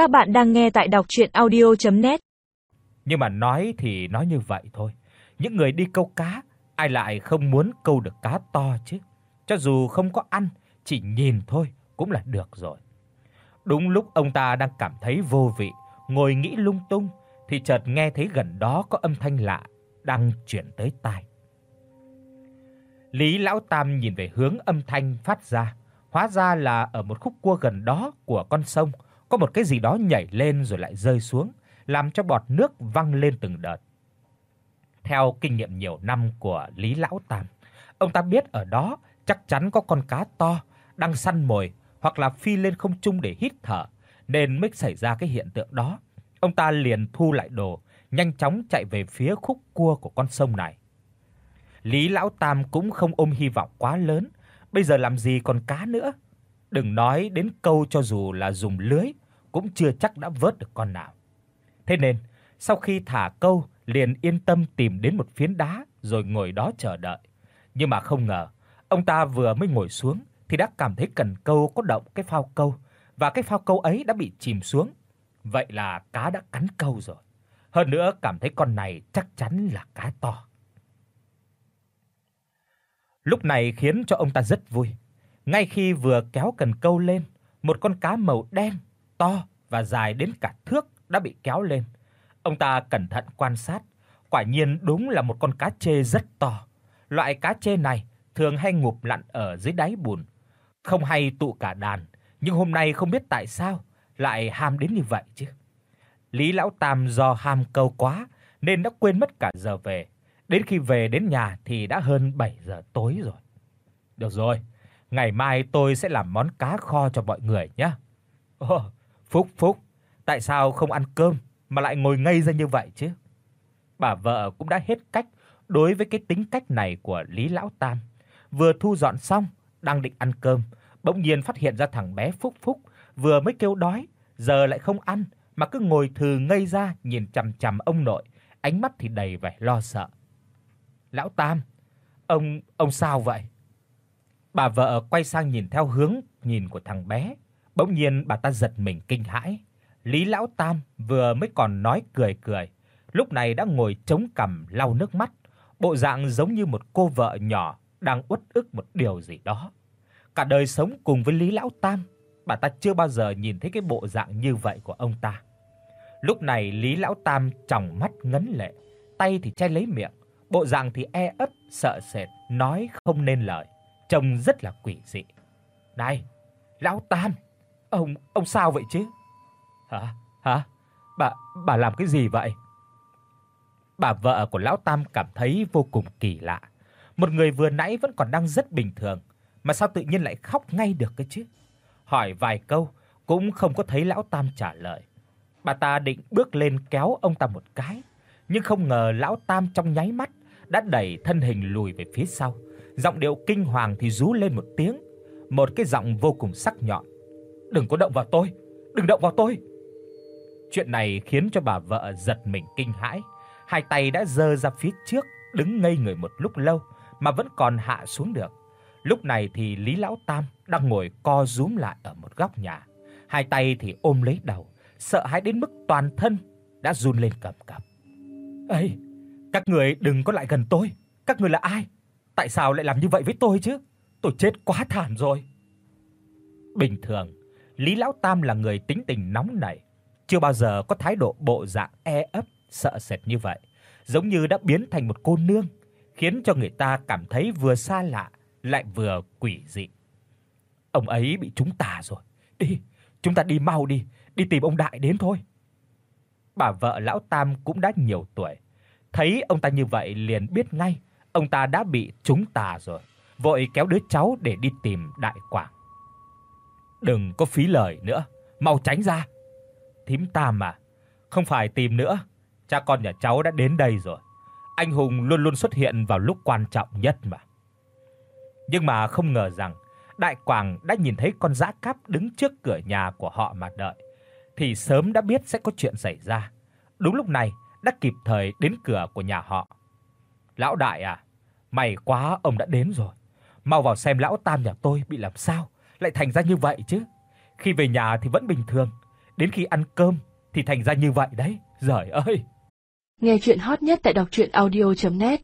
Các bạn đang nghe tại đọc audio net Nhưng mà nói thì nói như vậy thôi. Những người đi câu cá ai lại không muốn câu được cá to chứ. Cho dù không có ăn, chỉ nhìn thôi cũng là được rồi. Đúng lúc ông ta đang cảm thấy vô vị, ngồi nghĩ lung tung thì chợt nghe thấy gần đó có âm thanh lạ đang truyền tới tai. Lý lão tam nhìn về hướng âm thanh phát ra, hóa ra là ở một khúc cua gần đó của con sông, có một cái gì đó nhảy lên rồi lại rơi xuống, làm cho bọt nước văng lên từng đợt. Theo kinh nghiệm nhiều năm của Lý lão tam, ông ta biết ở đó chắc chắn có con cá to đang săn mồi hoặc là phi lên không trung để hít thở, nên mới xảy ra cái hiện tượng đó. Ông ta liền thu lại đồ, nhanh chóng chạy về phía khúc cua của con sông này. Lý lão tam cũng không ôm hy vọng quá lớn, bây giờ làm gì còn cá nữa. Đừng nói đến câu cho dù là dùng lưới cũng chưa chắc đã vớt được con nào. Thế nên, sau khi thả câu, liền yên tâm tìm đến một phiến đá rồi ngồi đó chờ đợi. Nhưng mà không ngờ, ông ta vừa mới ngồi xuống thì đã cảm thấy cần câu có động cái phao câu và cái phao câu ấy đã bị chìm xuống. Vậy là cá đã cắn câu rồi. Hơn nữa cảm thấy con này chắc chắn là cá to. Lúc này khiến cho ông ta rất vui. Ngay khi vừa kéo cần câu lên, một con cá màu đen, to và dài đến cả thước đã bị kéo lên. Ông ta cẩn thận quan sát, quả nhiên đúng là một con cá trê rất to. Loại cá trê này thường hay ngụp lặn ở dưới đáy bùn, không hay tụ cả đàn, nhưng hôm nay không biết tại sao lại ham đến như vậy chứ. Lý lão tam do ham câu quá nên đã quên mất cả giờ về. Đến khi về đến nhà thì đã hơn 7 giờ tối rồi. Được rồi, ngày mai tôi sẽ làm món cá kho cho mọi người nhé. Ồ, Phúc Phúc, tại sao không ăn cơm mà lại ngồi ngây ra như vậy chứ? Bà vợ cũng đã hết cách đối với cái tính cách này của Lý lão tam. Vừa thu dọn xong, đang định ăn cơm, bỗng nhiên phát hiện ra thằng bé Phúc Phúc vừa mới kêu đói, giờ lại không ăn mà cứ ngồi thừ ngây ra nhìn chằm chằm ông nội, ánh mắt thì đầy vẻ lo sợ. "Lão Tam, ông ông sao vậy?" Bà vợ quay sang nhìn theo hướng nhìn của thằng bé, bỗng nhiên bà ta giật mình kinh hãi. Lý lão Tam vừa mới còn nói cười cười, lúc này đã ngồi chống cằm lau nước mắt, bộ dạng giống như một cô vợ nhỏ đang uất ức một điều gì đó. Cả đời sống cùng với Lý lão Tam, bà ta chưa bao giờ nhìn thấy cái bộ dạng như vậy của ông ta. Lúc này Lý lão Tam tròng mắt ngấn lệ, tay thì che lấy miệng, bộ dạng thì e ấp sợ sệt, nói không nên lời, trông rất là quỷ dị. "Này, lão Tam, ông ông sao vậy chứ?" "Hả? Hả? Bà bà làm cái gì vậy?" Bà vợ của lão Tam cảm thấy vô cùng kỳ lạ. Một người vừa nãy vẫn còn đang rất bình thường, mà sao tự nhiên lại khóc ngay được cái chứ? Hỏi vài câu cũng không có thấy lão Tam trả lời. Bà ta định bước lên kéo ông ta một cái, nhưng không ngờ lão Tam trong nháy mắt đã đẩy thân hình lùi về phía sau. Giọng điệu kinh hoàng thì rú lên một tiếng, một cái giọng vô cùng sắc nhọn. "Đừng có động vào tôi, đừng động vào tôi." Chuyện này khiến cho bà vợ giật mình kinh hãi, hai tay đã giơ ra phía trước, đứng ngây người một lúc lâu mà vẫn còn hạ xuống được. Lúc này thì Lý lão tam đang ngồi co rúm lại ở một góc nhà, hai tay thì ôm lấy đầu, sợ hãi đến mức toàn thân đã run lên cầm cập. "Ê, các người đừng có lại gần tôi, các người là ai? Tại sao lại làm như vậy với tôi chứ? Tôi chết quá thảm rồi." Bình thường, Lý lão tam là người tính tình nóng nảy, chưa bao giờ có thái độ bộ dạng e ấp, sợ sệt như vậy, giống như đã biến thành một cô nương, khiến cho người ta cảm thấy vừa xa lạ lại vừa quỷ dị. Ông ấy bị chúng ta rồi. Đi, chúng ta đi mau đi, đi tìm ông đại đến thôi. Bà vợ lão Tam cũng đã nhiều tuổi, thấy ông ta như vậy liền biết ngay ông ta đã bị chúng tà rồi, vội kéo đứa cháu để đi tìm đại quảng. Đừng có phí lời nữa, mau tránh ra. Thím Tam mà, không phải tìm nữa, cha con nhà cháu đã đến đây rồi. Anh hùng luôn luôn xuất hiện vào lúc quan trọng nhất mà. Nhưng mà không ngờ rằng Đại Quảng đã nhìn thấy con dã cáp đứng trước cửa nhà của họ mà đợi, thì sớm đã biết sẽ có chuyện xảy ra. Đúng lúc này, đã kịp thời đến cửa của nhà họ. "Lão đại à, may quá ông đã đến rồi. Mau vào xem lão tam nhà tôi bị làm sao, lại thành ra như vậy chứ. Khi về nhà thì vẫn bình thường, đến khi ăn cơm thì thành ra như vậy đấy. Giời ơi. Nghe truyện hot nhất tại doctruyenaudio.net